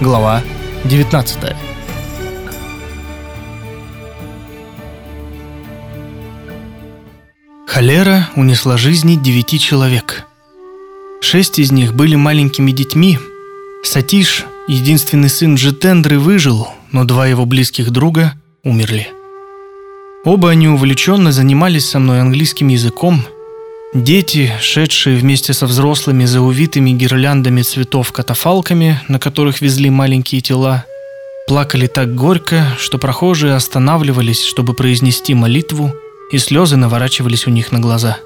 Глава 19 Холера унесла жизни девяти человек. Шесть из них были маленькими детьми. Сатиш, единственный сын Джитендры, выжил, но два его близких друга умерли. Оба они увлеченно занимались со мной английским языком. Дети, шедшие вместе со взрослыми за увитыми гирляндами цветов катафалками, на которых везли маленькие тела, плакали так горько, что прохожие останавливались, чтобы произнести молитву, и слезы наворачивались у них на глаза.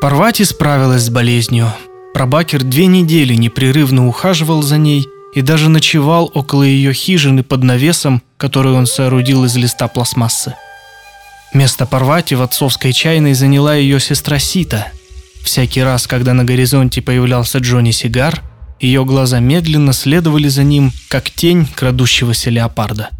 Парвати справилась с болезнью. Прабакер две недели непрерывно ухаживал за ней и даже ночевал около ее хижины под навесом, который он соорудил из листа пластмассы. Место Парвати в отцовской чайной заняла ее сестра Сита. Всякий раз, когда на горизонте появлялся Джонни Сигар, ее глаза медленно следовали за ним, как тень крадущегося леопарда.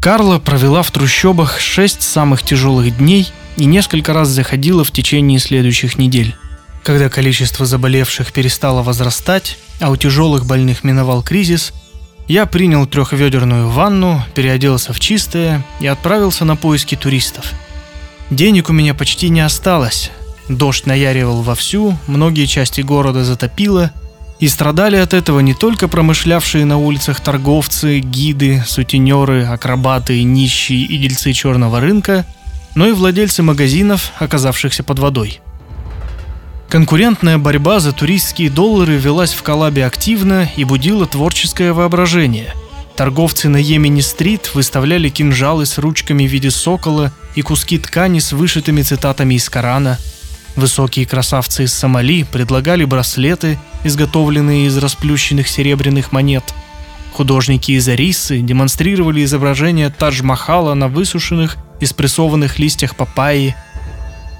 Карла провела в трущобах шесть самых тяжелых дней и несколько раз заходила в течение следующих недель. Когда количество заболевших перестало возрастать, а у тяжелых больных миновал кризис – я принял трехведерную ванну, переоделся в чистое и отправился на поиски туристов. Денег у меня почти не осталось. Дождь наяривал вовсю, многие части города затопило, и страдали от этого не только промышлявшие на улицах торговцы, гиды, сутенеры, акробаты, нищие и дельцы черного рынка, но и владельцы магазинов, оказавшихся под водой – Конкурентная борьба за туристские доллары велась в Калабе активно и будила творческое воображение. Торговцы на Йемени-стрит выставляли кинжалы с ручками в виде сокола и куски ткани с вышитыми цитатами из Корана. Высокие красавцы из Сомали предлагали браслеты, изготовленные из расплющенных серебряных монет. Художники из Арисы демонстрировали изображения Тадж-Махала на высушенных и спрессованных листьях папайи –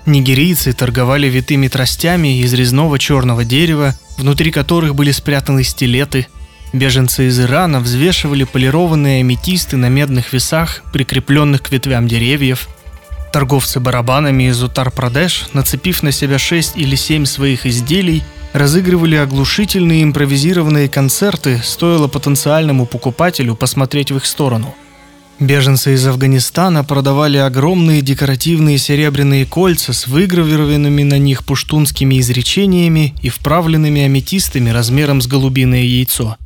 Нигерийцы торговали витыми тростями из резного черного дерева, внутри которых были спрятаны стилеты. Беженцы из Ирана взвешивали полированные аметисты на медных весах, прикрепленных к ветвям деревьев. Торговцы барабанами из Утар-Прадеш, нацепив на себя шесть или семь своих изделий, разыгрывали оглушительные импровизированные концерты, стоило потенциальному покупателю посмотреть в их сторону – Беженцы из Афганистана продавали огромные декоративные серебряные кольца с выгравированными на них пуштунскими изречениями и вправленными аметистами размером с голубиное яйцо.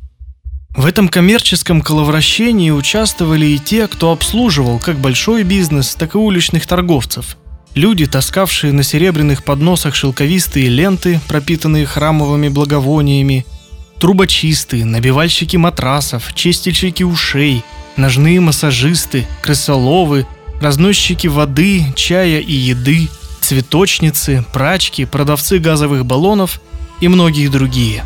В этом коммерческом коловращении участвовали и те, кто обслуживал как большой бизнес, так и уличных торговцев. Люди, таскавшие на серебряных подносах шелковистые ленты, пропитанные храмовыми благовониями, трубочисты, набивальщики матрасов, чистильщики ушей – ножные массажисты, крысоловы, разносчики воды, чая и еды, цветочницы, прачки, продавцы газовых баллонов и многие другие.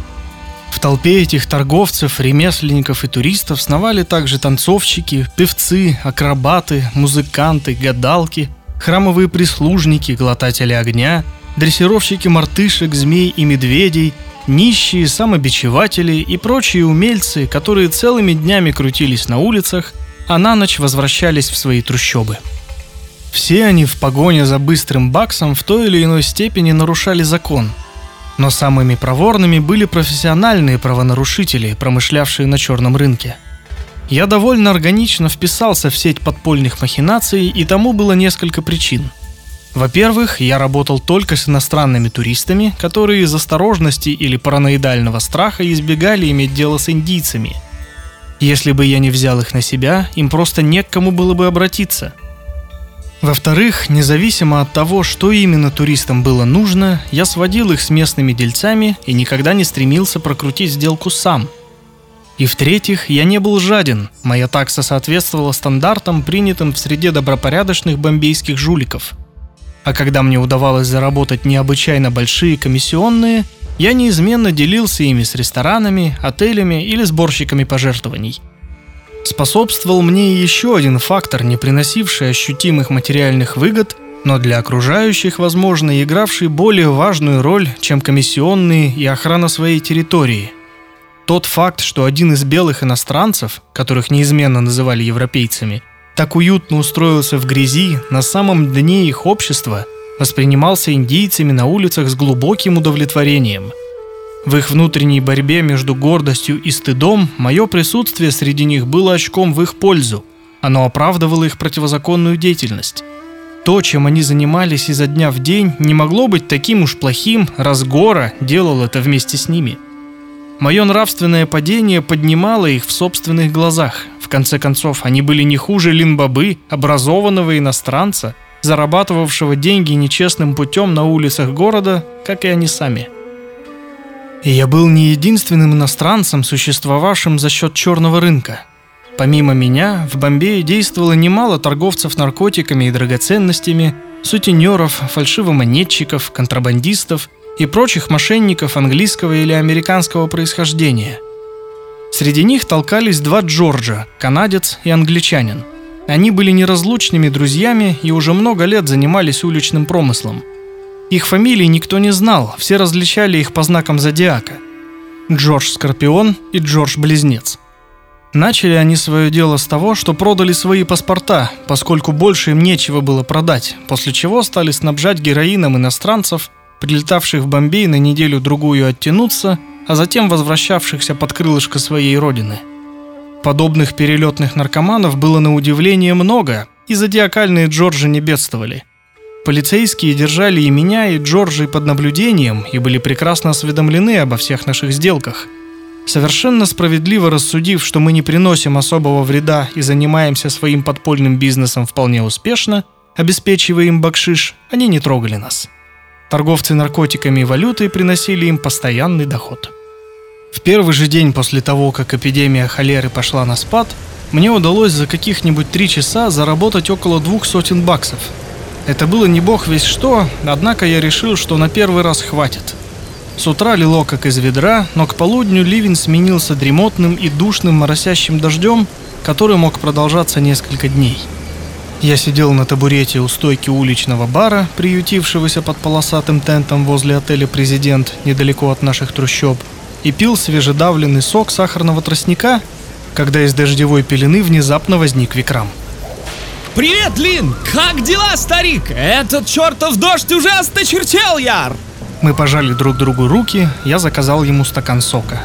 В толпе этих торговцев, ремесленников и туристов сновали также танцовщики, певцы, акробаты, музыканты, гадалки, храмовые прислужники, глотатели огня, дрессировщики мартышек, змей и медведей – нищие, самобичеватели и прочие умельцы, которые целыми днями крутились на улицах, а на ночь возвращались в свои трущобы. Все они в погоне за быстрым баксом в той или иной степени нарушали закон. Но самыми проворными были профессиональные правонарушители, промышлявшие на черном рынке. Я довольно органично вписался в сеть подпольных махинаций, и тому было несколько причин – во-первых, я работал только с иностранными туристами, которые из осторожности или параноидального страха избегали иметь дело с индийцами. Если бы я не взял их на себя, им просто не к кому было бы обратиться. Во-вторых, независимо от того, что именно туристам было нужно, я сводил их с местными дельцами и никогда не стремился прокрутить сделку сам. И в-третьих, я не был жаден, моя такса соответствовала стандартам, принятым в среде добропорядочных бомбейских жуликов – а когда мне удавалось заработать необычайно большие комиссионные, я неизменно делился ими с ресторанами, отелями или сборщиками пожертвований. Способствовал мне еще один фактор, не приносивший ощутимых материальных выгод, но для окружающих, возможно, игравший более важную роль, чем комиссионные и охрана своей территории. Тот факт, что один из белых иностранцев, которых неизменно называли европейцами – так уютно устроился в грязи на самом дне их общества, воспринимался индийцами на улицах с глубоким удовлетворением. В их внутренней борьбе между гордостью и стыдом мое присутствие среди них было очком в их пользу. Оно оправдывало их противозаконную деятельность. То, чем они занимались изо дня в день, не могло быть таким уж плохим, раз Гора делал это вместе с ними. Мое нравственное падение поднимало их в собственных глазах. В конце концов, они были не хуже линбабы, образованного иностранца, зарабатывавшего деньги нечестным путем на улицах города, как и они сами. И я был не единственным иностранцем, существовавшим за счет черного рынка – Помимо меня, в Бомбее действовало немало торговцев наркотиками и драгоценностями, сутенеров, фальшивомонетчиков, контрабандистов и прочих мошенников английского или американского происхождения. Среди них толкались два Джорджа, канадец и англичанин. Они были неразлучными друзьями и уже много лет занимались уличным промыслом. Их фамилии никто не знал, все различали их по знакам зодиака. Джордж Скорпион и Джордж Близнец – Начали они свое дело с того, что продали свои паспорта, поскольку больше им нечего было продать, после чего стали снабжать героином иностранцев, прилетавших в Бомбей на неделю-другую оттянуться, а затем возвращавшихся под крылышко своей родины. Подобных перелетных наркоманов было на удивление много, и зодиакальные Джорджи не бедствовали. Полицейские держали и меня, и Джорджи под наблюдением и были прекрасно осведомлены обо всех наших сделках – Совершенно справедливо рассудив, что мы не приносим особого вреда и занимаемся своим подпольным бизнесом вполне успешно, обеспечивая им бакшиш, они не трогали нас. Торговцы наркотиками и валютой приносили им постоянный доход. В первый же день после того, как эпидемия холеры пошла на спад, мне удалось за каких-нибудь три часа заработать около двух сотен баксов. Это было не бог весь что, однако я решил, что на первый раз хватит – с утра лило как из ведра, но к полудню ливень сменился дремотным и душным моросящим дождем, который мог продолжаться несколько дней. Я сидел на табурете у стойки уличного бара, приютившегося под полосатым тентом возле отеля «Президент» недалеко от наших трущоб, и пил свежедавленный сок сахарного тростника, когда из дождевой пелены внезапно возник Викрам. «Привет, Лин! Как дела, старик? Этот чертов дождь уже осточертел, Яр!» Мы пожали друг другу руки, я заказал ему стакан сока.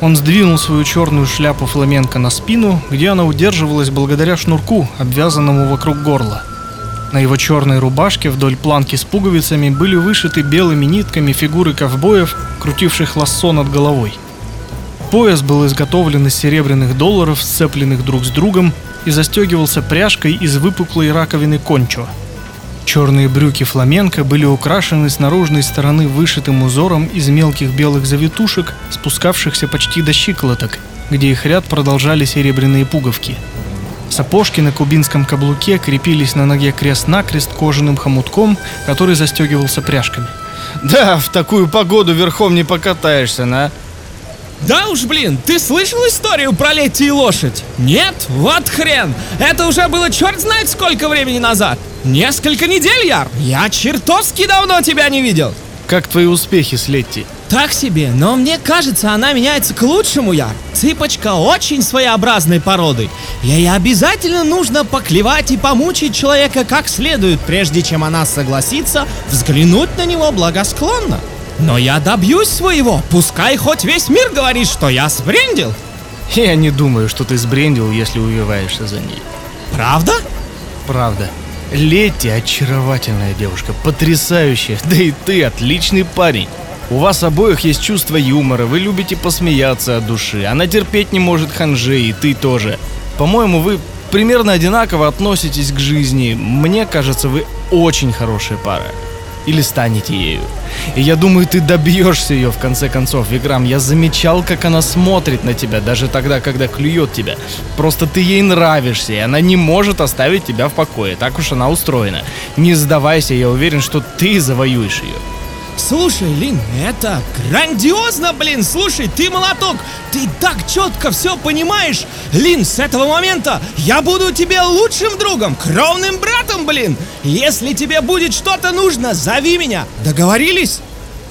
Он сдвинул свою черную шляпу фламенко на спину, где она удерживалась благодаря шнурку, обвязанному вокруг горла. На его черной рубашке вдоль планки с пуговицами были вышиты белыми нитками фигуры ковбоев, крутивших лассо над головой. Пояс был изготовлен из серебряных долларов, сцепленных друг с другом, и застегивался пряжкой из выпуклой раковины кончо – Черные брюки фламенко были украшены с наружной стороны вышитым узором из мелких белых завитушек, спускавшихся почти до щиколоток, где их ряд продолжали серебряные пуговки. Сапожки на кубинском каблуке крепились на ноге крест-накрест кожаным хомутком, который застегивался пряжками. «Да, в такую погоду верхом не покатаешься, на!» Да уж, блин, ты слышал историю про Летти и лошадь? Нет? Вот хрен! Это уже было черт знает сколько времени назад! Несколько недель, Яр! Я чертовски давно тебя не видел! Как твои успехи с Летти? Так себе, но мне кажется, она меняется к лучшему, Яр. Цыпочка очень своеобразной породы. Ей обязательно нужно поклевать и помучить человека как следует, прежде чем она согласится взглянуть на него благосклонно. Но я добьюсь своего, пускай хоть весь мир говорит, что я сбрендил. Я не думаю, что ты сбрендил, если увиваешься за ней. Правда? Правда. Летти очаровательная девушка, потрясающая, да и ты отличный парень. У вас обоих есть чувство юмора, вы любите посмеяться от души. Она терпеть не может ханжи, и ты тоже. По-моему, вы примерно одинаково относитесь к жизни. Мне кажется, вы очень хорошая пара или станете ею. И я думаю, ты добьешься ее в конце концов, Виграм. Я замечал, как она смотрит на тебя, даже тогда, когда клюет тебя. Просто ты ей нравишься, и она не может оставить тебя в покое. Так уж она устроена. Не сдавайся, я уверен, что ты завоюешь ее. Слушай, Лин, это грандиозно, блин! Слушай, ты молоток! Ты так четко все понимаешь! Лин, с этого момента я буду тебе лучшим другом, кровным братом, блин! Если тебе будет что-то нужно, зови меня! Договорились?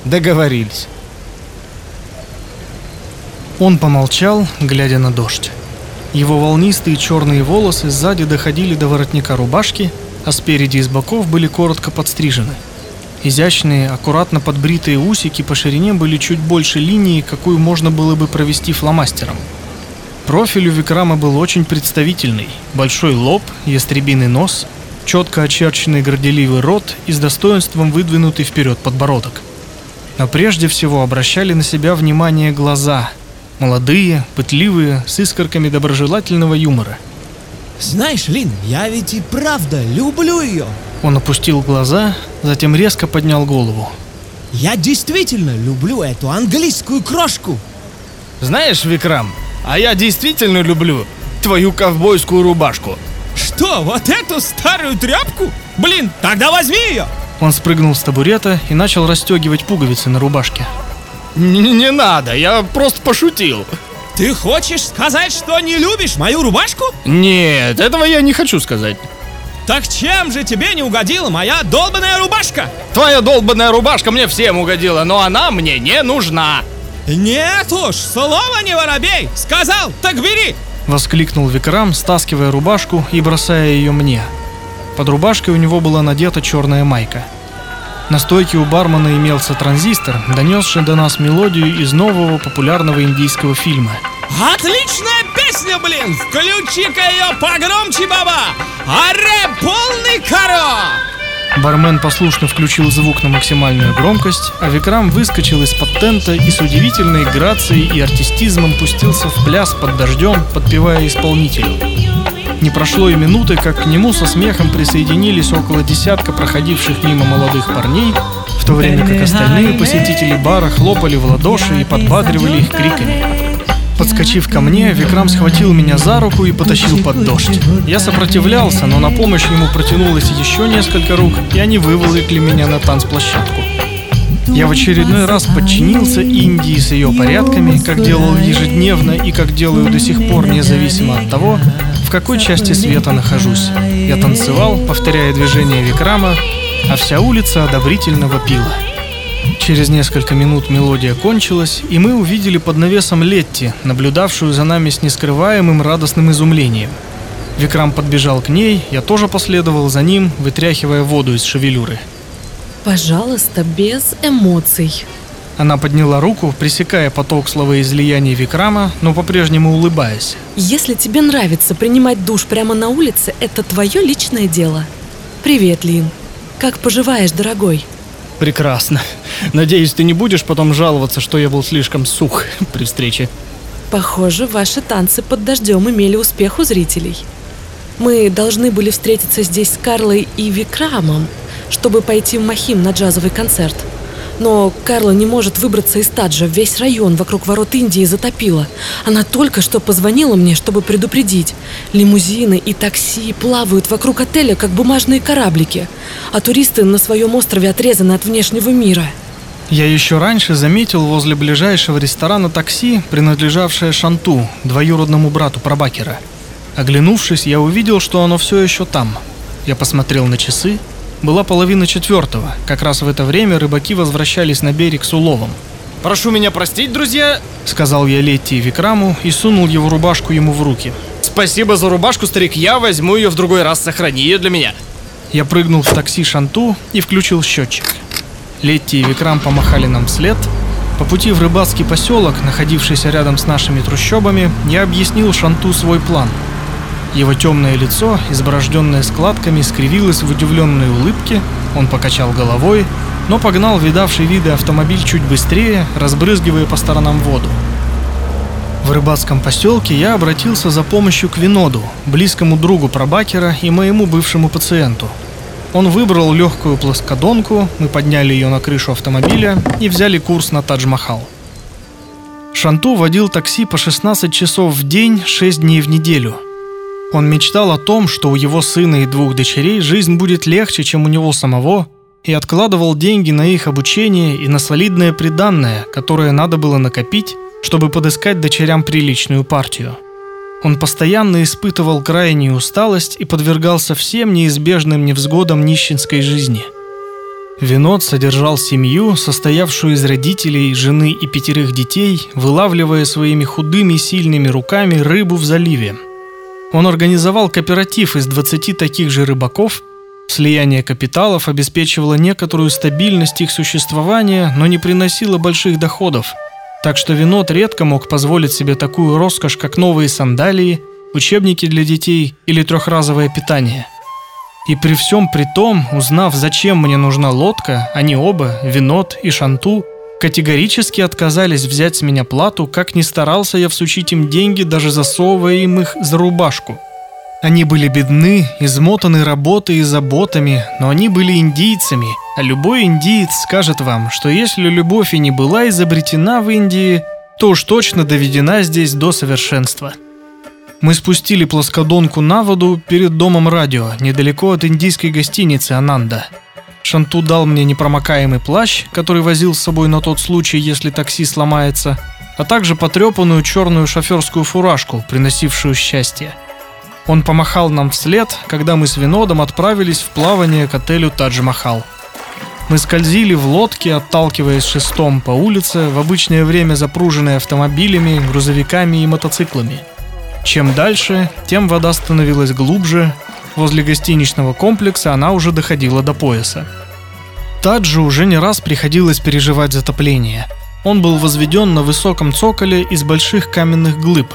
Договорились. Он помолчал, глядя на дождь. Его волнистые черные волосы сзади доходили до воротника рубашки, а спереди и с боков были коротко подстрижены – Изящные, аккуратно подбритые усики по ширине были чуть больше линии, какую можно было бы провести фломастером. Профиль у Викрама был очень представительный. Большой лоб, ястребиный нос, четко очерченный горделивый рот и с достоинством выдвинутый вперед подбородок. Но прежде всего обращали на себя внимание глаза. Молодые, пытливые, с искорками доброжелательного юмора. Знаешь, Лин, я ведь и правда люблю ее. Он опустил глаза, затем резко поднял голову. Я действительно люблю эту английскую крошку. Знаешь, Викрам, а я действительно люблю твою ковбойскую рубашку. Что, вот эту старую тряпку? Блин, тогда возьми ее! Он спрыгнул с табурета и начал расстегивать пуговицы на рубашке. Не, не надо, я просто пошутил. Ты хочешь сказать, что не любишь мою рубашку? Нет, этого я не хочу сказать. Так чем же тебе не угодила моя долбаная рубашка? Твоя долбанная рубашка мне всем угодила, но она мне не нужна. Нет уж, слово не воробей! Сказал, так бери! Воскликнул Викрам, стаскивая рубашку и бросая ее мне. Под рубашкой у него была надета черная майка. На стойке у бармена имелся транзистор, донесший до нас мелодию из нового популярного индийского фильма. Отличная песня, блин! Включи-ка ее погромче, баба! Аре, полный коро! Бармен послушно включил звук на максимальную громкость, а Викрам выскочил из-под тента и с удивительной грацией и артистизмом пустился в пляс под дождем, подпевая исполнителю. Не прошло и минуты, как к нему со смехом присоединились около десятка проходивших мимо молодых парней, в то время как остальные посетители бара хлопали в ладоши и подбадривали их криками. Подскочив ко мне, Викрам схватил меня за руку и потащил под дождь. Я сопротивлялся, но на помощь ему протянулось еще несколько рук, и они выволокли меня на танцплощадку. Я в очередной раз подчинился Индии с ее порядками, как делал ежедневно и как делаю до сих пор, независимо от того, в какой части света нахожусь. Я танцевал, повторяя движения Викрама, а вся улица одобрительно вопила. Через несколько минут мелодия кончилась, и мы увидели под навесом Летти, наблюдавшую за нами с нескрываемым радостным изумлением. Викрам подбежал к ней, я тоже последовал за ним, вытряхивая воду из шевелюры. Пожалуйста, без эмоций. Она подняла руку, пресекая поток словоизлияний Викрама, но по-прежнему улыбаясь. Если тебе нравится принимать душ прямо на улице, это твое личное дело. Привет, Лин. Как поживаешь, дорогой? Прекрасно. Надеюсь, ты не будешь потом жаловаться, что я был слишком сух при встрече. Похоже, ваши танцы под дождем имели успех у зрителей. Мы должны были встретиться здесь с Карлой и Викрамом, чтобы пойти в Махим на джазовый концерт. Но Карла не может выбраться из Таджа. Весь район вокруг ворот Индии затопило. Она только что позвонила мне, чтобы предупредить. Лимузины и такси плавают вокруг отеля, как бумажные кораблики. А туристы на своем острове отрезаны от внешнего мира. Я еще раньше заметил возле ближайшего ресторана такси, принадлежавшее Шанту, двоюродному брату Пробакера. Оглянувшись, я увидел, что оно все еще там. Я посмотрел на часы. Была половина четвертого. Как раз в это время рыбаки возвращались на берег с уловом. Прошу меня простить, друзья, сказал я Летти и Викраму и сунул его рубашку ему в руки. Спасибо за рубашку, старик. Я возьму ее в другой раз. Сохрани ее для меня. Я прыгнул в такси Шанту и включил счетчик. Летти и Викрам помахали нам вслед. По пути в рыбацкий поселок, находившийся рядом с нашими трущобами, я объяснил Шанту свой план. Его темное лицо, изборожденное складками, скривилось в удивленной улыбке, он покачал головой, но погнал видавший виды автомобиль чуть быстрее, разбрызгивая по сторонам воду. В рыбацком поселке я обратился за помощью к Виноду, близкому другу Пробакера и моему бывшему пациенту. Он выбрал легкую плоскодонку, мы подняли ее на крышу автомобиля и взяли курс на Тадж-Махал. Шанту водил такси по 16 часов в день, 6 дней в неделю. Он мечтал о том, что у его сына и двух дочерей жизнь будет легче, чем у него самого, и откладывал деньги на их обучение и на солидное приданное, которое надо было накопить, чтобы подыскать дочерям приличную партию. Он постоянно испытывал крайнюю усталость и подвергался всем неизбежным невзгодам нищенской жизни. Винод содержал семью, состоявшую из родителей, жены и пятерых детей, вылавливая своими худыми сильными руками рыбу в заливе. Он организовал кооператив из 20 таких же рыбаков, Слияние капиталов обеспечивало некоторую стабильность их существования, но не приносило больших доходов. Так что Винот редко мог позволить себе такую роскошь, как новые сандалии, учебники для детей или трехразовое питание. И при всем при том, узнав, зачем мне нужна лодка, они оба, Винот и Шанту, категорически отказались взять с меня плату, как ни старался я всучить им деньги, даже засовывая им их за рубашку. Они были бедны, измотаны работой и заботами, но они были индийцами, а любой индиец скажет вам, что если любовь и не была изобретена в Индии, то уж точно доведена здесь до совершенства. Мы спустили плоскодонку на воду перед домом радио, недалеко от индийской гостиницы «Ананда». Шанту дал мне непромокаемый плащ, который возил с собой на тот случай, если такси сломается, а также потрепанную черную шоферскую фуражку, приносившую счастье. Он помахал нам вслед, когда мы с Винодом отправились в плавание к отелю Тадж-Махал. Мы скользили в лодке, отталкиваясь шестом по улице, в обычное время запруженной автомобилями, грузовиками и мотоциклами. Чем дальше, тем вода становилась глубже, Возле гостиничного комплекса она уже доходила до пояса. Таджи уже не раз приходилось переживать затопление. Он был возведен на высоком цоколе из больших каменных глыб.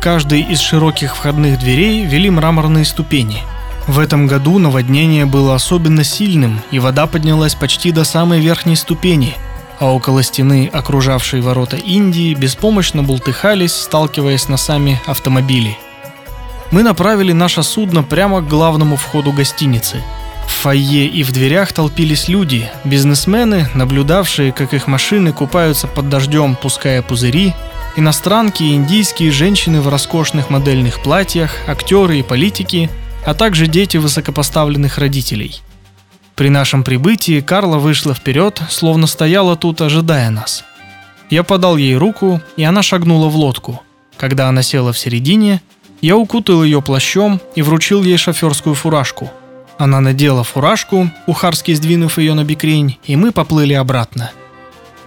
Каждой из широких входных дверей вели мраморные ступени. В этом году наводнение было особенно сильным, и вода поднялась почти до самой верхней ступени, а около стены, окружавшей ворота Индии, беспомощно бултыхались, сталкиваясь носами автомобилей мы направили наше судно прямо к главному входу гостиницы. В фойе и в дверях толпились люди, бизнесмены, наблюдавшие, как их машины купаются под дождем, пуская пузыри, иностранки и индийские женщины в роскошных модельных платьях, актеры и политики, а также дети высокопоставленных родителей. При нашем прибытии Карла вышла вперед, словно стояла тут, ожидая нас. Я подал ей руку, и она шагнула в лодку. Когда она села в середине, я укутал ее плащом и вручил ей шоферскую фуражку. Она надела фуражку, ухарски сдвинув ее на бикрень, и мы поплыли обратно.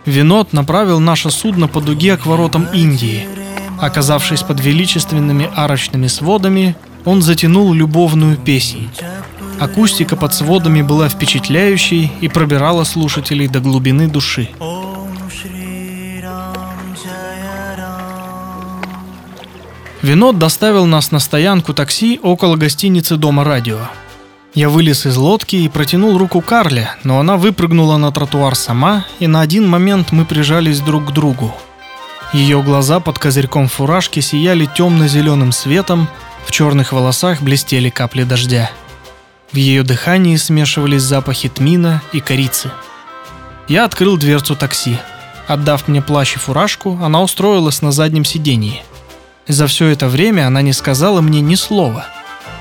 Винот направил наше судно по дуге к воротам Индии. Оказавшись под величественными арочными сводами, он затянул любовную песнь. Акустика под сводами была впечатляющей и пробирала слушателей до глубины души. Винод доставил нас на стоянку такси около гостиницы Дома радио. Я вылез из лодки и протянул руку Карле, но она выпрыгнула на тротуар сама, и на один момент мы прижались друг к другу. Ее глаза под козырьком фуражки сияли темно-зеленым светом, в черных волосах блестели капли дождя. В ее дыхании смешивались запахи тмина и корицы. Я открыл дверцу такси. Отдав мне плащ и фуражку, она устроилась на заднем сидении – за все это время она не сказала мне ни слова.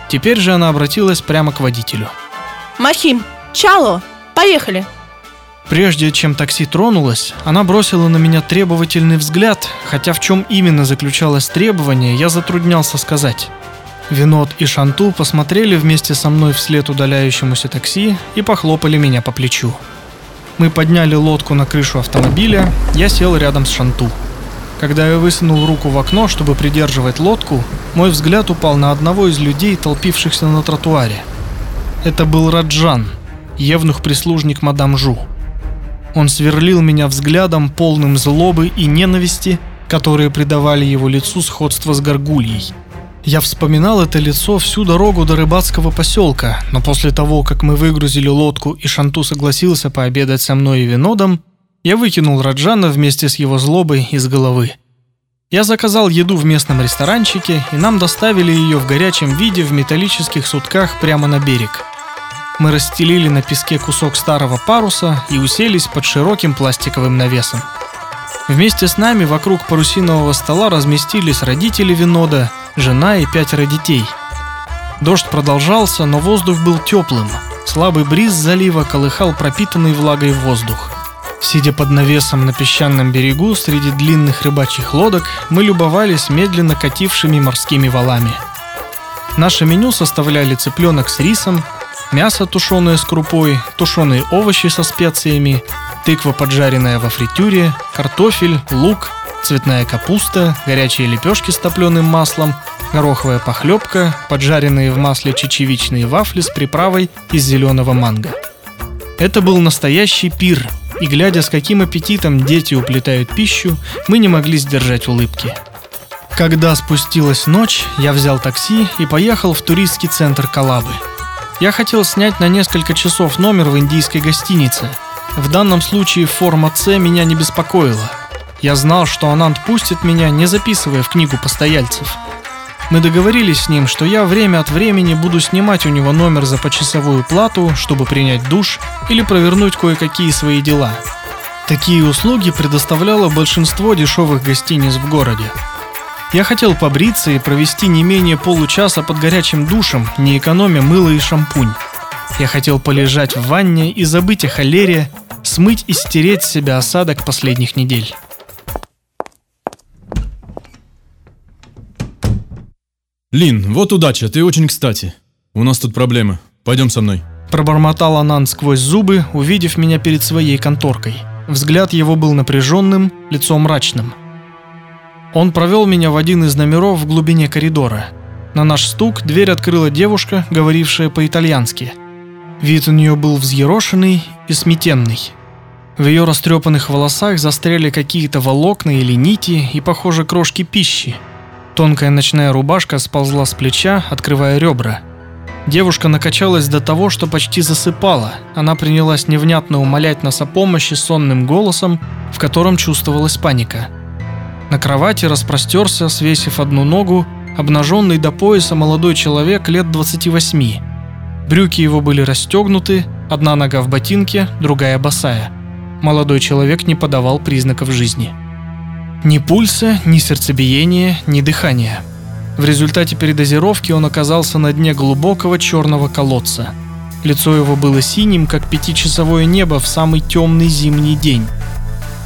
Теперь же она обратилась прямо к водителю. «Махим, чало, поехали!» Прежде чем такси тронулось, она бросила на меня требовательный взгляд, хотя в чем именно заключалось требование, я затруднялся сказать. Винот и Шанту посмотрели вместе со мной вслед удаляющемуся такси и похлопали меня по плечу. Мы подняли лодку на крышу автомобиля, я сел рядом с Шанту. Когда я высунул руку в окно, чтобы придерживать лодку, мой взгляд упал на одного из людей, толпившихся на тротуаре. Это был Раджан, евнух-прислужник мадам Жу. Он сверлил меня взглядом, полным злобы и ненависти, которые придавали его лицу сходство с горгульей. Я вспоминал это лицо всю дорогу до рыбацкого поселка, но после того, как мы выгрузили лодку и Шанту согласился пообедать со мной и Винодом, я выкинул Раджана вместе с его злобой из головы. Я заказал еду в местном ресторанчике, и нам доставили ее в горячем виде в металлических сутках прямо на берег. Мы расстелили на песке кусок старого паруса и уселись под широким пластиковым навесом. Вместе с нами вокруг парусинового стола разместились родители Винода, жена и пятеро детей. Дождь продолжался, но воздух был теплым. Слабый бриз залива колыхал пропитанный влагой воздух. Сидя под навесом на песчаном берегу среди длинных рыбачьих лодок, мы любовались медленно катившими морскими валами. Наше меню составляли цыпленок с рисом, мясо тушеное с крупой, тушеные овощи со специями, тыква поджаренная во фритюре, картофель, лук, цветная капуста, горячие лепешки с топленым маслом, гороховая похлебка, поджаренные в масле чечевичные вафли с приправой из зеленого манго. Это был настоящий пир, и глядя, с каким аппетитом дети уплетают пищу, мы не могли сдержать улыбки. Когда спустилась ночь, я взял такси и поехал в туристский центр Калабы. Я хотел снять на несколько часов номер в индийской гостинице. В данном случае форма С меня не беспокоила. Я знал, что Ананд пустит меня, не записывая в книгу постояльцев. Мы договорились с ним, что я время от времени буду снимать у него номер за почасовую плату, чтобы принять душ или провернуть кое-какие свои дела. Такие услуги предоставляло большинство дешевых гостиниц в городе. Я хотел побриться и провести не менее получаса под горячим душем, не экономя мыло и шампунь. Я хотел полежать в ванне и забыть о холере, смыть и стереть с себя осадок последних недель. Лин, вот удача, ты очень кстати. У нас тут проблемы. Пойдем со мной. Пробормотал Анан сквозь зубы, увидев меня перед своей конторкой. Взгляд его был напряженным, лицо мрачным. Он провел меня в один из номеров в глубине коридора. На наш стук дверь открыла девушка, говорившая по-итальянски. Вид у нее был взъерошенный и сметенный. В ее растрепанных волосах застряли какие-то волокна или нити и, похоже, крошки пищи – Тонкая ночная рубашка сползла с плеча, открывая ребра. Девушка накачалась до того, что почти засыпала. Она принялась невнятно умолять нас о помощи сонным голосом, в котором чувствовалась паника. На кровати распростерся, свесив одну ногу, обнаженный до пояса молодой человек лет 28. Брюки его были расстегнуты, одна нога в ботинке, другая босая. Молодой человек не подавал признаков жизни. Ни пульса, ни сердцебиения, ни дыхания. В результате передозировки он оказался на дне глубокого черного колодца. Лицо его было синим, как пятичасовое небо в самый темный зимний день.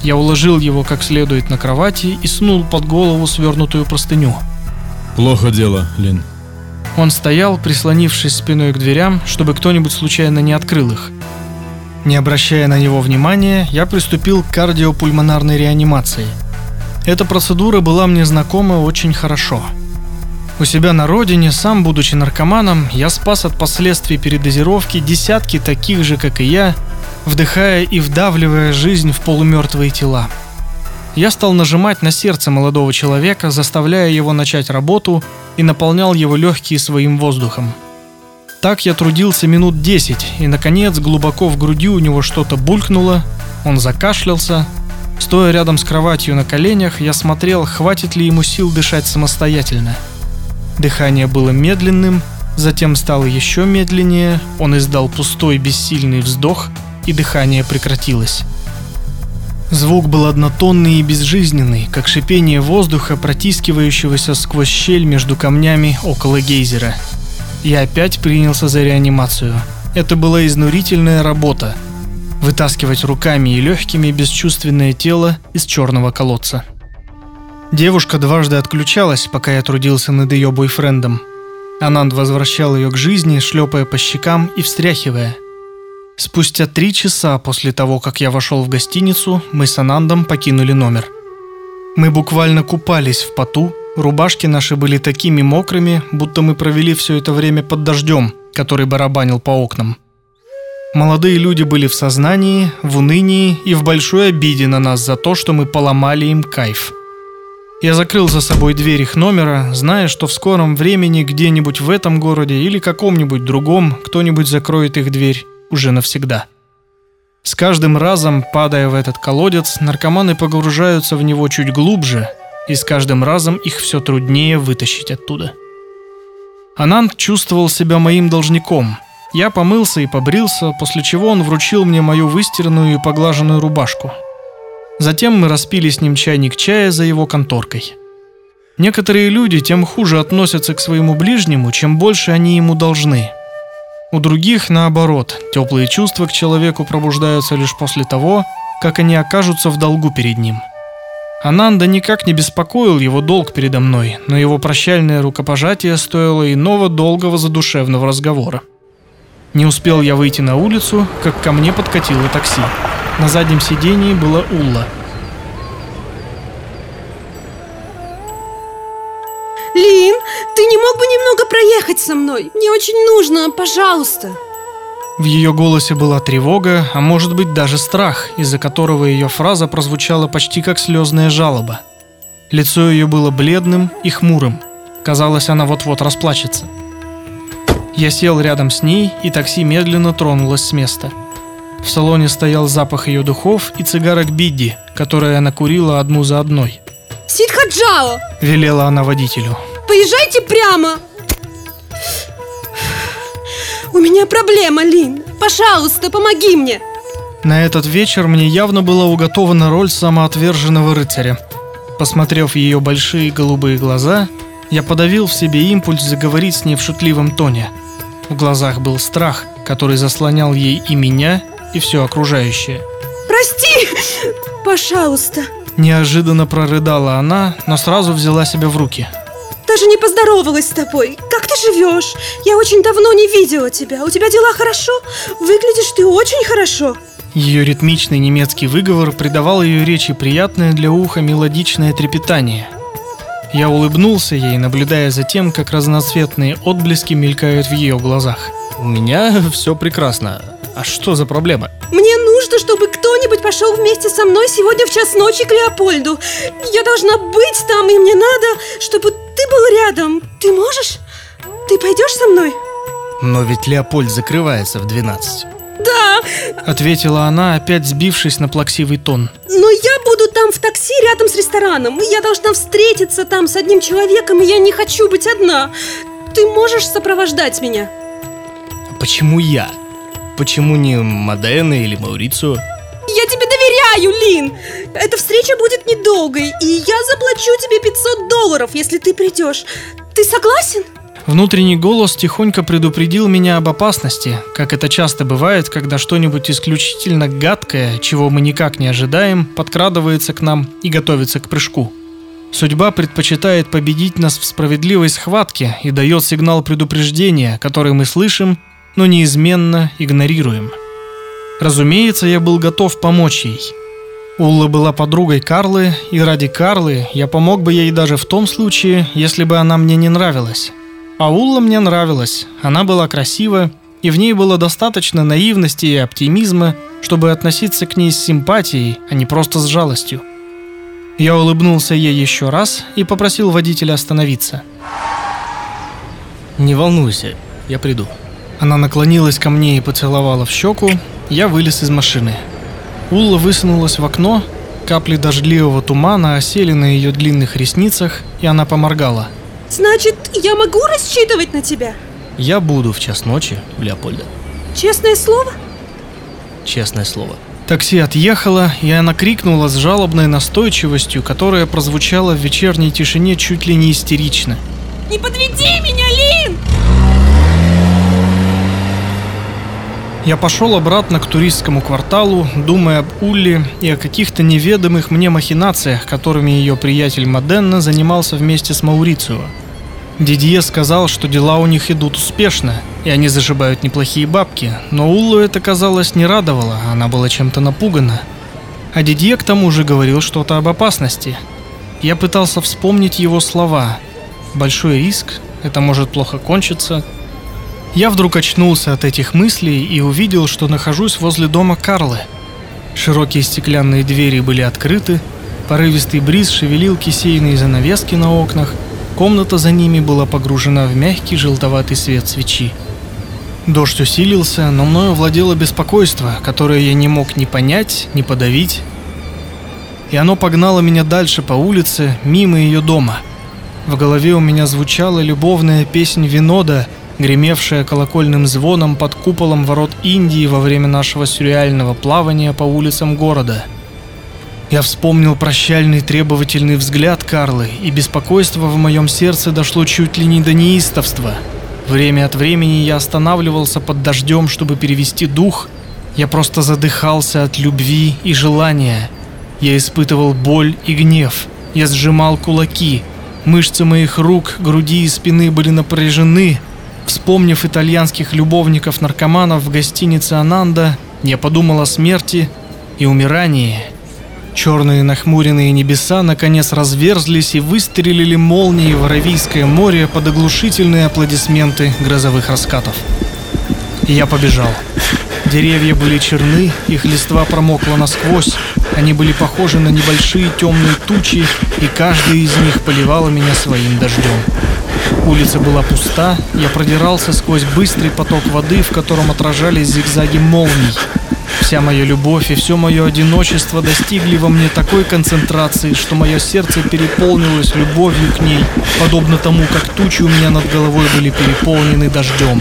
Я уложил его как следует на кровати и снул под голову свернутую простыню. Плохо дело, Лин. Он стоял, прислонившись спиной к дверям, чтобы кто-нибудь случайно не открыл их. Не обращая на него внимания, я приступил к кардиопульмонарной реанимации – эта процедура была мне знакома очень хорошо. У себя на родине, сам будучи наркоманом, я спас от последствий передозировки десятки таких же, как и я, вдыхая и вдавливая жизнь в полумертвые тела. Я стал нажимать на сердце молодого человека, заставляя его начать работу и наполнял его легкие своим воздухом. Так я трудился минут десять, и, наконец, глубоко в груди у него что-то булькнуло, он закашлялся, Стоя рядом с кроватью на коленях, я смотрел, хватит ли ему сил дышать самостоятельно. Дыхание было медленным, затем стало еще медленнее, он издал пустой бессильный вздох, и дыхание прекратилось. Звук был однотонный и безжизненный, как шипение воздуха, протискивающегося сквозь щель между камнями около гейзера. Я опять принялся за реанимацию. Это была изнурительная работа – вытаскивать руками и легкими бесчувственное тело из черного колодца. Девушка дважды отключалась, пока я трудился над ее бойфрендом. Ананд возвращал ее к жизни, шлепая по щекам и встряхивая. Спустя три часа после того, как я вошел в гостиницу, мы с Анандом покинули номер. Мы буквально купались в поту, рубашки наши были такими мокрыми, будто мы провели все это время под дождем, который барабанил по окнам. Молодые люди были в сознании, в унынии и в большой обиде на нас за то, что мы поломали им кайф. Я закрыл за собой дверь их номера, зная, что в скором времени где-нибудь в этом городе или каком-нибудь другом кто-нибудь закроет их дверь уже навсегда. С каждым разом, падая в этот колодец, наркоманы погружаются в него чуть глубже, и с каждым разом их все труднее вытащить оттуда. Ананд чувствовал себя моим должником – я помылся и побрился, после чего он вручил мне мою выстиранную и поглаженную рубашку. Затем мы распили с ним чайник чая за его конторкой. Некоторые люди тем хуже относятся к своему ближнему, чем больше они ему должны. У других, наоборот, теплые чувства к человеку пробуждаются лишь после того, как они окажутся в долгу перед ним. Ананда никак не беспокоил его долг передо мной, но его прощальное рукопожатие стоило иного долгого задушевного разговора. Не успел я выйти на улицу, как ко мне подкатило такси. На заднем сидении была Улла. Лин, ты не мог бы немного проехать со мной? Мне очень нужно, пожалуйста. В ее голосе была тревога, а может быть даже страх, из-за которого ее фраза прозвучала почти как слезная жалоба. Лицо ее было бледным и хмурым. Казалось, она вот-вот расплачется. Я сел рядом с ней, и такси медленно тронулось с места. В салоне стоял запах ее духов и цигарок Бидди, которые она курила одну за одной. Сидхаджао! Велела она водителю. Поезжайте прямо! У меня проблема, Лин. Пожалуйста, помоги мне. На этот вечер мне явно была уготована роль самоотверженного рыцаря. Посмотрев в ее большие голубые глаза, я подавил в себе импульс заговорить с ней в шутливом тоне. В глазах был страх, который заслонял ей и меня, и все окружающее. Прости! Пожалуйста. Неожиданно прорыдала она, но сразу взяла себя в руки. Даже не поздоровалась с тобой. Как ты живешь? Я очень давно не видела тебя. У тебя дела хорошо? Выглядишь ты очень хорошо. Ее ритмичный немецкий выговор придавал ее речи приятное для уха мелодичное трепетание. Я улыбнулся ей, наблюдая за тем, как разноцветные отблески мелькают в ее глазах. «У меня все прекрасно. А что за проблема?» Мне нужно, чтобы кто-нибудь пошел вместе со мной сегодня в час ночи к Леопольду. Я должна быть там, и мне надо, чтобы ты был рядом. Ты можешь? Ты пойдешь со мной? Но ведь Леопольд закрывается в 12. Да, Ответила она, опять сбившись на плаксивый тон. но я буду там в такси рядом с рестораном. И я должна встретиться там с одним человеком, и я не хочу быть одна. Ты можешь сопровождать меня? Почему я? Почему не Модена или Маурицио? Я тебе доверяю, Лин! Эта встреча будет недолгой, и я заплачу тебе 500 долларов, если ты придешь. Ты согласен? Внутренний голос тихонько предупредил меня об опасности, как это часто бывает, когда что-нибудь исключительно гадкое, чего мы никак не ожидаем, подкрадывается к нам и готовится к прыжку. Судьба предпочитает победить нас в справедливой схватке и дает сигнал предупреждения, который мы слышим, но неизменно игнорируем. Разумеется, я был готов помочь ей. Улла была подругой Карлы, и ради Карлы я помог бы ей даже в том случае, если бы она мне не нравилась. А Улла мне нравилась, она была красива, и в ней было достаточно наивности и оптимизма, чтобы относиться к ней с симпатией, а не просто с жалостью. Я улыбнулся ей еще раз и попросил водителя остановиться. Не волнуйся, я приду. Она наклонилась ко мне и поцеловала в щеку. Я вылез из машины. Улла высунулась в окно. Капли дождливого тумана осели на ее длинных ресницах, и она поморгала. Значит, я могу рассчитывать на тебя? Я буду в час ночи у Леопольда. Честное слово? Честное слово. Такси отъехало, и она крикнула с жалобной настойчивостью, которая прозвучала в вечерней тишине чуть ли не истерично. Не подведи меня, Лин! Я пошел обратно к туристскому кварталу, думая об Улле и о каких-то неведомых мне махинациях, которыми ее приятель Моденна занимался вместе с Маурицио. Дидье сказал, что дела у них идут успешно, и они зашибают неплохие бабки, но Уллу это, казалось, не радовало, она была чем-то напугана. А Дидье к тому же говорил что-то об опасности. Я пытался вспомнить его слова. «Большой риск, это может плохо кончиться», я вдруг очнулся от этих мыслей и увидел, что нахожусь возле дома Карлы. Широкие стеклянные двери были открыты, порывистый бриз шевелил кисейные занавески на окнах, комната за ними была погружена в мягкий желтоватый свет свечи. Дождь усилился, но мною владело беспокойство, которое я не мог ни понять, ни подавить. И оно погнало меня дальше по улице, мимо ее дома. В голове у меня звучала любовная песнь Винода – гремевшая колокольным звоном под куполом ворот Индии во время нашего сюрреального плавания по улицам города. Я вспомнил прощальный требовательный взгляд Карлы, и беспокойство в моем сердце дошло чуть ли не до неистовства. Время от времени я останавливался под дождем, чтобы перевести дух. Я просто задыхался от любви и желания. Я испытывал боль и гнев. Я сжимал кулаки. Мышцы моих рук, груди и спины были напряжены, Вспомнив итальянских любовников-наркоманов в гостинице «Ананда», я подумал о смерти и умирании. Черные нахмуренные небеса наконец разверзлись и выстрелили молнией в Аравийское море под оглушительные аплодисменты грозовых раскатов. И я побежал. Деревья были черны, их листва промокла насквозь, они были похожи на небольшие темные тучи, и каждый из них поливал меня своим дождем. Улица была пуста, я продирался сквозь быстрый поток воды, в котором отражались зигзаги молний. Вся моя любовь и все мое одиночество достигли во мне такой концентрации, что мое сердце переполнилось любовью к ней, подобно тому, как тучи у меня над головой были переполнены дождем.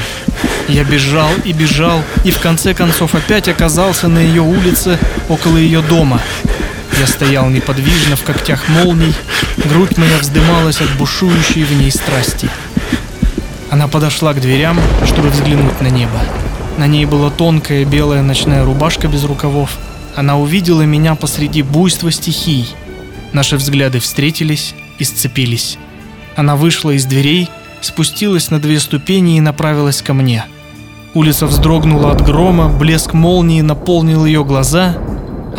Я бежал и бежал, и в конце концов опять оказался на ее улице, около ее дома. Я стоял неподвижно в когтях молний, грудь моя вздымалась от бушующей в ней страсти. Она подошла к дверям, чтобы взглянуть на небо. На ней была тонкая белая ночная рубашка без рукавов. Она увидела меня посреди буйства стихий. Наши взгляды встретились и сцепились. Она вышла из дверей, спустилась на две ступени и направилась ко мне. Улица вздрогнула от грома, блеск молнии наполнил ее глаза.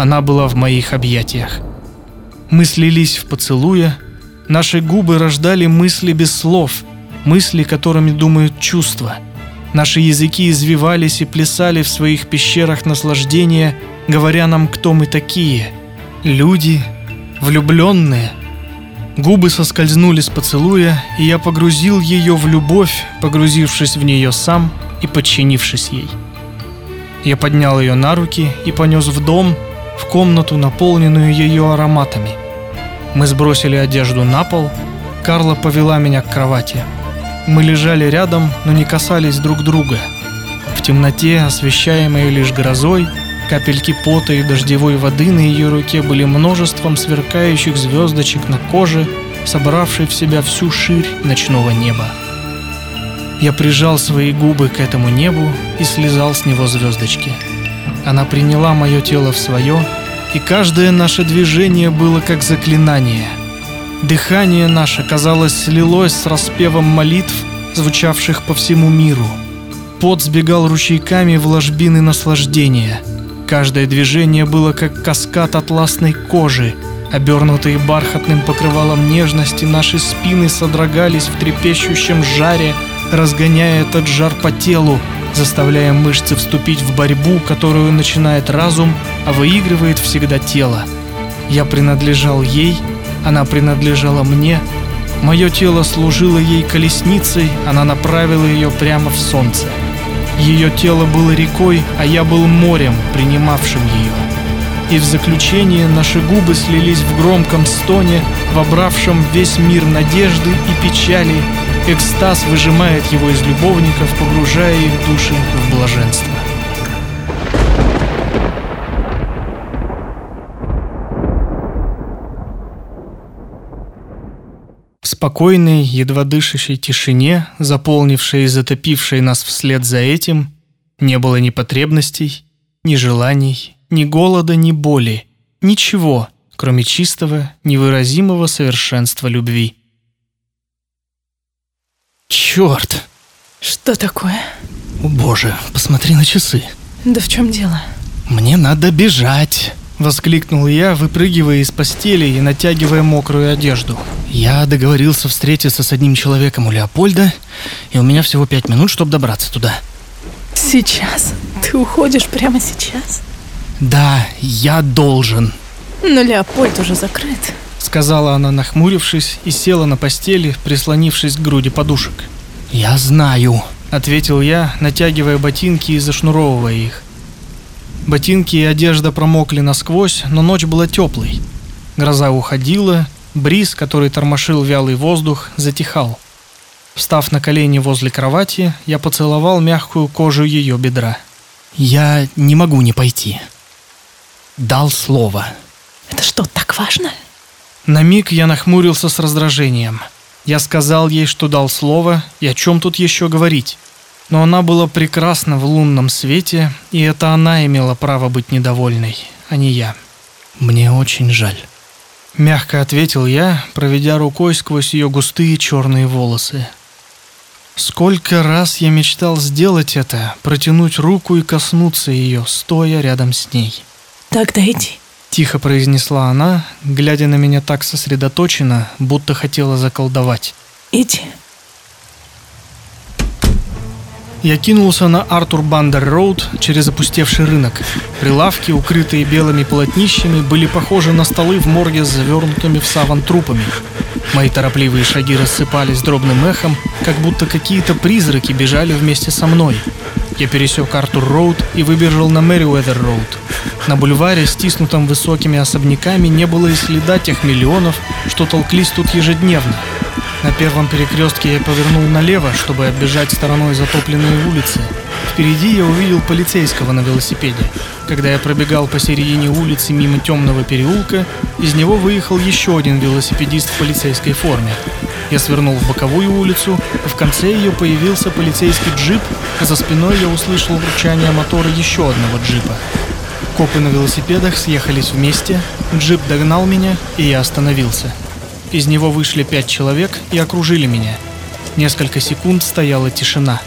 Она была в моих объятиях. Мы слились в поцелуе. Наши губы рождали мысли без слов, мысли, которыми думают чувства. Наши языки извивались и плясали в своих пещерах наслаждения, говоря нам, кто мы такие. Люди, влюбленные. Губы соскользнули с поцелуя, и я погрузил ее в любовь, погрузившись в нее сам и подчинившись ей. Я поднял ее на руки и понес в дом, в комнату, наполненную ее ароматами. Мы сбросили одежду на пол, Карла повела меня к кровати. Мы лежали рядом, но не касались друг друга. В темноте, освещаемой лишь грозой, капельки пота и дождевой воды на ее руке были множеством сверкающих звездочек на коже, собравшей в себя всю ширь ночного неба. Я прижал свои губы к этому небу и слезал с него звездочки. Она приняла мое тело в свое, и каждое наше движение было как заклинание. Дыхание наше, казалось, слилось с распевом молитв, звучавших по всему миру. Пот сбегал ручейками в ложбины наслаждения. Каждое движение было как каскад атласной кожи. Обернутые бархатным покрывалом нежности, наши спины содрогались в трепещущем жаре, разгоняя этот жар по телу, заставляя мышцы вступить в борьбу, которую начинает разум, а выигрывает всегда тело. Я принадлежал ей, она принадлежала мне. Мое тело служило ей колесницей, она направила ее прямо в солнце. Ее тело было рекой, а я был морем, принимавшим ее. И в заключение наши губы слились в громком стоне, вобравшем весь мир надежды и печали, Экстаз выжимает его из любовников, погружая их души в блаженство. В спокойной, едва дышащей тишине, заполнившей и затопившей нас вслед за этим, не было ни потребностей, ни желаний, ни голода, ни боли, ничего, кроме чистого, невыразимого совершенства любви. Черт! Что такое? О боже, посмотри на часы. Да в чем дело? Мне надо бежать. Воскликнул я, выпрыгивая из постели и натягивая мокрую одежду. Я договорился встретиться с одним человеком у Леопольда, и у меня всего пять минут, чтобы добраться туда. Сейчас? Ты уходишь прямо сейчас? Да, я должен. Но Леопольд уже закрыт сказала она, нахмурившись, и села на постели, прислонившись к груди подушек. «Я знаю», — ответил я, натягивая ботинки и зашнуровывая их. Ботинки и одежда промокли насквозь, но ночь была теплой. Гроза уходила, бриз, который тормошил вялый воздух, затихал. Встав на колени возле кровати, я поцеловал мягкую кожу ее бедра. «Я не могу не пойти». Дал слово. «Это что, так важно?» На миг я нахмурился с раздражением. Я сказал ей, что дал слово, и о чем тут еще говорить. Но она была прекрасна в лунном свете, и это она имела право быть недовольной, а не я. Мне очень жаль. Мягко ответил я, проведя рукой сквозь ее густые черные волосы. Сколько раз я мечтал сделать это, протянуть руку и коснуться ее, стоя рядом с ней. Тогда иди. Тихо произнесла она, глядя на меня так сосредоточенно, будто хотела заколдовать. Иди. Я кинулся на Артур Бандер Роуд через опустевший рынок. Прилавки, укрытые белыми полотнищами, были похожи на столы в морге с завернутыми в саван трупами. Мои торопливые шаги рассыпались дробным эхом, как будто какие-то призраки бежали вместе со мной. Я пересек Артур Роуд и выбежал на Мэриуэдер Роуд. На бульваре, стиснутом высокими особняками, не было и следа тех миллионов, что толклись тут ежедневно. На первом перекрестке я повернул налево, чтобы оббежать стороной затопленные улицы. Впереди я увидел полицейского на велосипеде. Когда я пробегал посередине улицы мимо темного переулка, из него выехал еще один велосипедист в полицейской форме. Я свернул в боковую улицу, и в конце ее появился полицейский джип, а за спиной я услышал вручание мотора еще одного джипа. Копы на велосипедах съехались вместе, джип догнал меня, и я остановился. Из него вышли пять человек и окружили меня. Несколько секунд стояла тишина.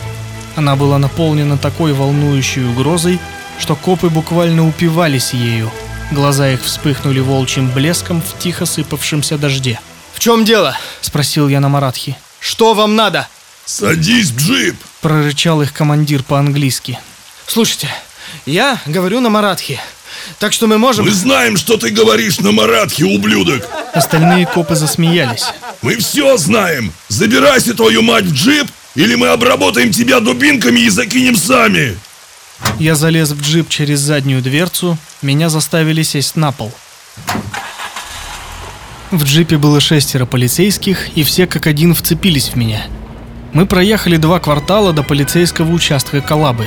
Она была наполнена такой волнующей угрозой, что копы буквально упивались ею. Глаза их вспыхнули волчьим блеском в тихо сыпавшемся дожде. В чем дело? Спросил я на маратхи. Что вам надо? Садись в джип! Прорычал их командир по-английски. Слушайте, я говорю на маратхи. Так что мы можем... Мы знаем, что ты говоришь на маратхе, ублюдок! Остальные копы засмеялись. Мы все знаем! Забирайся, твою мать, в джип, или мы обработаем тебя дубинками и закинем сами! Я залез в джип через заднюю дверцу, меня заставили сесть на пол. В джипе было шестеро полицейских, и все как один вцепились в меня. Мы проехали два квартала до полицейского участка Калабы.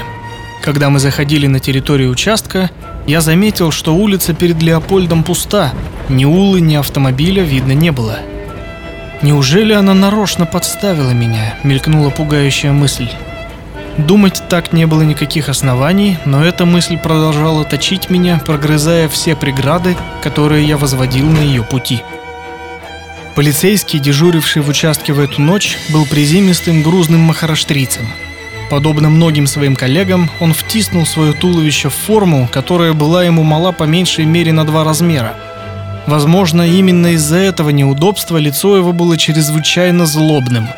Когда мы заходили на территорию участка, я заметил, что улица перед Леопольдом пуста, ни улы, ни автомобиля видно не было. Неужели она нарочно подставила меня, мелькнула пугающая мысль. Думать так не было никаких оснований, но эта мысль продолжала точить меня, прогрызая все преграды, которые я возводил на ее пути. Полицейский, дежуривший в участке в эту ночь, был приземистым грузным махараштрицем. Подобно многим своим коллегам, он втиснул свое туловище в форму, которая была ему мала по меньшей мере на два размера. Возможно, именно из-за этого неудобства лицо его было чрезвычайно злобным.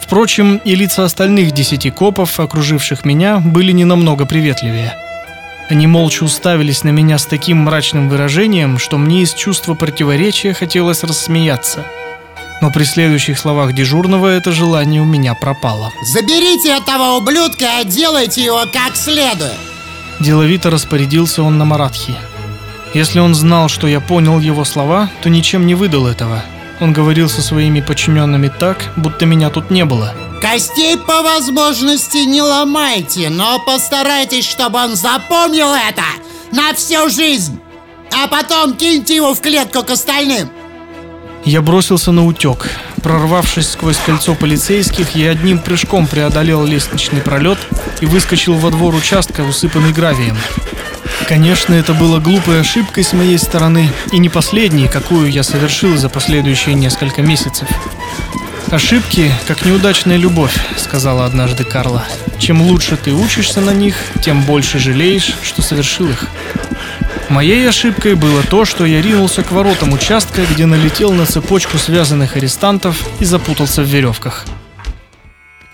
Впрочем, и лица остальных десяти копов, окруживших меня, были не намного приветливее. Они молча уставились на меня с таким мрачным выражением, что мне из чувства противоречия хотелось рассмеяться – но при следующих словах дежурного это желание у меня пропало. Заберите этого ублюдка и отделайте его как следует. Деловито распорядился он на Маратхи. Если он знал, что я понял его слова, то ничем не выдал этого. Он говорил со своими подчиненными так, будто меня тут не было. Костей по возможности не ломайте, но постарайтесь, чтобы он запомнил это на всю жизнь. А потом киньте его в клетку к остальным. Я бросился на утек. Прорвавшись сквозь кольцо полицейских, я одним прыжком преодолел лестничный пролет и выскочил во двор участка, усыпанный гравием. Конечно, это было глупой ошибкой с моей стороны и не последней, какую я совершил за последующие несколько месяцев. «Ошибки, как неудачная любовь», — сказала однажды Карла. «Чем лучше ты учишься на них, тем больше жалеешь, что совершил их». Моей ошибкой было то, что я ринулся к воротам участка, где налетел на цепочку связанных арестантов и запутался в веревках.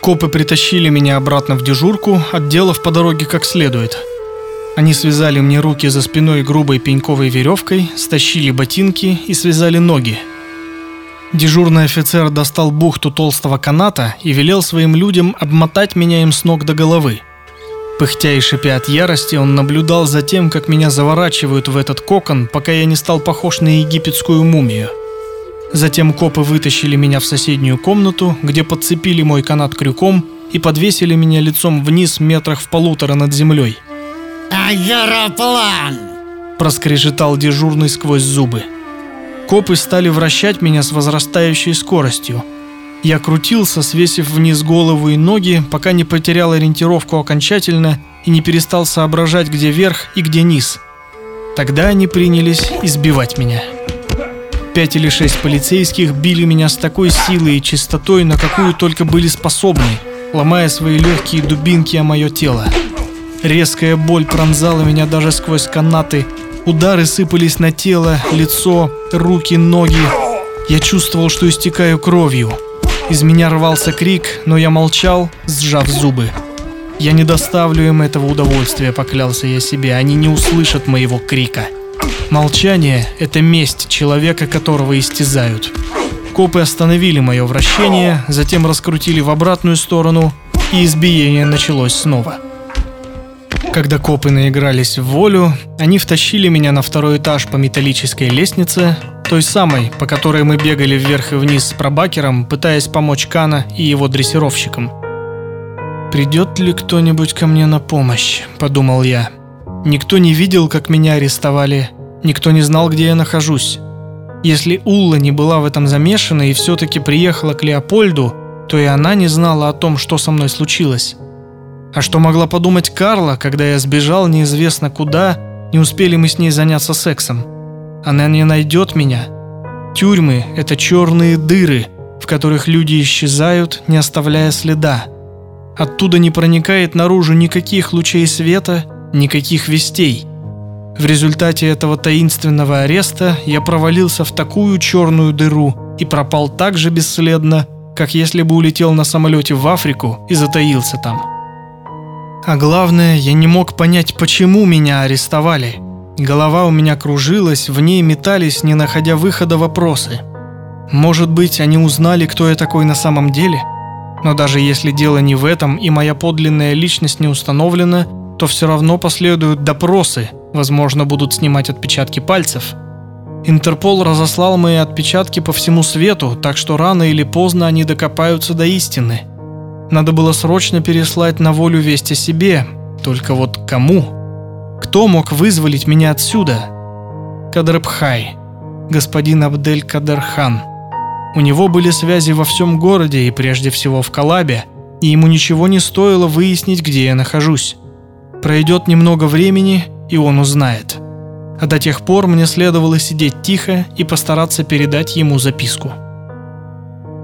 Копы притащили меня обратно в дежурку, отделав по дороге как следует. Они связали мне руки за спиной грубой пеньковой веревкой, стащили ботинки и связали ноги. Дежурный офицер достал бухту толстого каната и велел своим людям обмотать меня им с ног до головы – Пыхтя и шипя от ярости, он наблюдал за тем, как меня заворачивают в этот кокон, пока я не стал похож на египетскую мумию. Затем копы вытащили меня в соседнюю комнату, где подцепили мой канат крюком и подвесили меня лицом вниз метрах в полутора над землей. «Аэроплан!» – проскрежетал дежурный сквозь зубы. Копы стали вращать меня с возрастающей скоростью – я крутился, свесив вниз голову и ноги, пока не потерял ориентировку окончательно и не перестал соображать, где верх и где низ. Тогда они принялись избивать меня. Пять или шесть полицейских били меня с такой силой и чистотой, на какую только были способны, ломая свои легкие дубинки о мое тело. Резкая боль пронзала меня даже сквозь канаты, Удары сыпались на тело, лицо, руки, ноги. Я чувствовал, что истекаю кровью. Из меня рвался крик, но я молчал, сжав зубы. Я не доставлю им этого удовольствия, поклялся я себе. Они не услышат моего крика. Молчание – это месть человека, которого истязают. Копы остановили мое вращение, затем раскрутили в обратную сторону, и избиение началось снова. Когда копы наигрались в волю, они втащили меня на второй этаж по металлической лестнице, той самой, по которой мы бегали вверх и вниз с пробакером, пытаясь помочь Кана и его дрессировщикам. «Придет ли кто-нибудь ко мне на помощь?» – подумал я. Никто не видел, как меня арестовали, никто не знал, где я нахожусь. Если Улла не была в этом замешана и все-таки приехала к Леопольду, то и она не знала о том, что со мной случилось. А что могла подумать Карла, когда я сбежал неизвестно куда, не успели мы с ней заняться сексом? Она не найдет меня. Тюрьмы – это черные дыры, в которых люди исчезают, не оставляя следа. Оттуда не проникает наружу никаких лучей света, никаких вестей – в результате этого таинственного ареста я провалился в такую черную дыру и пропал так же бесследно, как если бы улетел на самолете в Африку и затаился там. А главное, я не мог понять, почему меня арестовали. Голова у меня кружилась, в ней метались, не находя выхода вопросы. Может быть, они узнали, кто я такой на самом деле? Но даже если дело не в этом и моя подлинная личность не установлена, то все равно последуют допросы – Возможно, будут снимать отпечатки пальцев. Интерпол разослал мои отпечатки по всему свету, так что рано или поздно они докопаются до истины. Надо было срочно переслать на волю весть о себе. Только вот кому? Кто мог вызволить меня отсюда? Кадрбхай, господин Абдель Кадархан. У него были связи во всем городе и прежде всего в Калабе, и ему ничего не стоило выяснить, где я нахожусь. Пройдет немного времени, и он узнает. А до тех пор мне следовало сидеть тихо и постараться передать ему записку.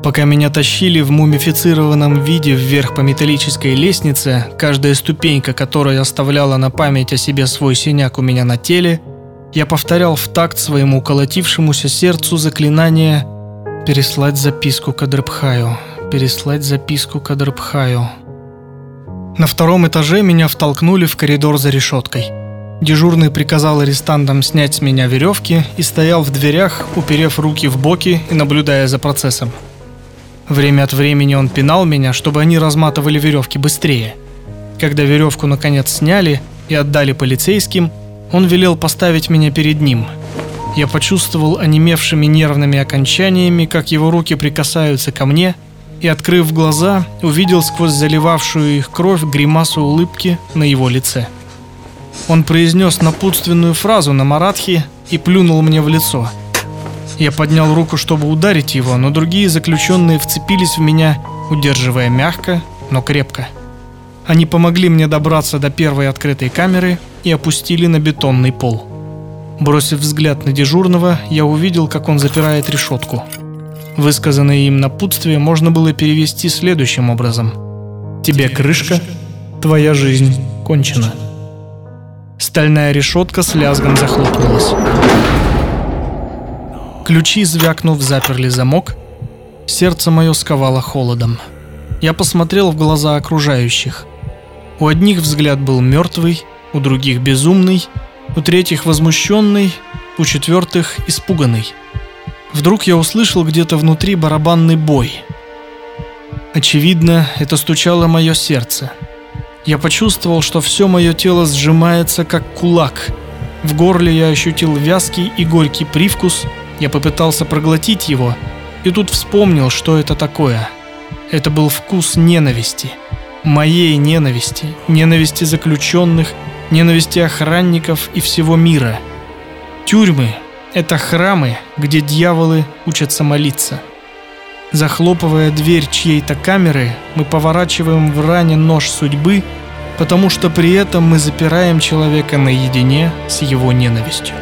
Пока меня тащили в мумифицированном виде вверх по металлической лестнице, каждая ступенька, которая оставляла на память о себе свой синяк у меня на теле, я повторял в такт своему колотившемуся сердцу заклинание «Переслать записку Кадрбхаю, переслать записку Кадрбхаю». На втором этаже меня втолкнули в коридор за решеткой – Дежурный приказал арестантам снять с меня веревки и стоял в дверях, уперев руки в боки и наблюдая за процессом. Время от времени он пинал меня, чтобы они разматывали веревки быстрее. Когда веревку наконец сняли и отдали полицейским, он велел поставить меня перед ним. Я почувствовал онемевшими нервными окончаниями, как его руки прикасаются ко мне, и, открыв глаза, увидел сквозь заливавшую их кровь гримасу улыбки на его лице. Он произнес напутственную фразу на маратхи и плюнул мне в лицо. Я поднял руку, чтобы ударить его, но другие заключенные вцепились в меня, удерживая мягко, но крепко. Они помогли мне добраться до первой открытой камеры и опустили на бетонный пол. Бросив взгляд на дежурного, я увидел, как он запирает решетку. Высказанное им напутствие можно было перевести следующим образом. «Тебе крышка, твоя жизнь кончена». Стальная решетка с лязгом захлопнулась. Ключи, звякнув, заперли замок. Сердце мое сковало холодом. Я посмотрел в глаза окружающих. У одних взгляд был мертвый, у других безумный, у третьих возмущенный, у четвертых испуганный. Вдруг я услышал где-то внутри барабанный бой. Очевидно, это стучало мое сердце – я почувствовал, что все мое тело сжимается, как кулак. В горле я ощутил вязкий и горький привкус. Я попытался проглотить его, и тут вспомнил, что это такое. Это был вкус ненависти. Моей ненависти, ненависти заключенных, ненависти охранников и всего мира. Тюрьмы – это храмы, где дьяволы учатся молиться. Захлопывая дверь чьей-то камеры, мы поворачиваем в ране нож судьбы, потому что при этом мы запираем человека наедине с его ненавистью.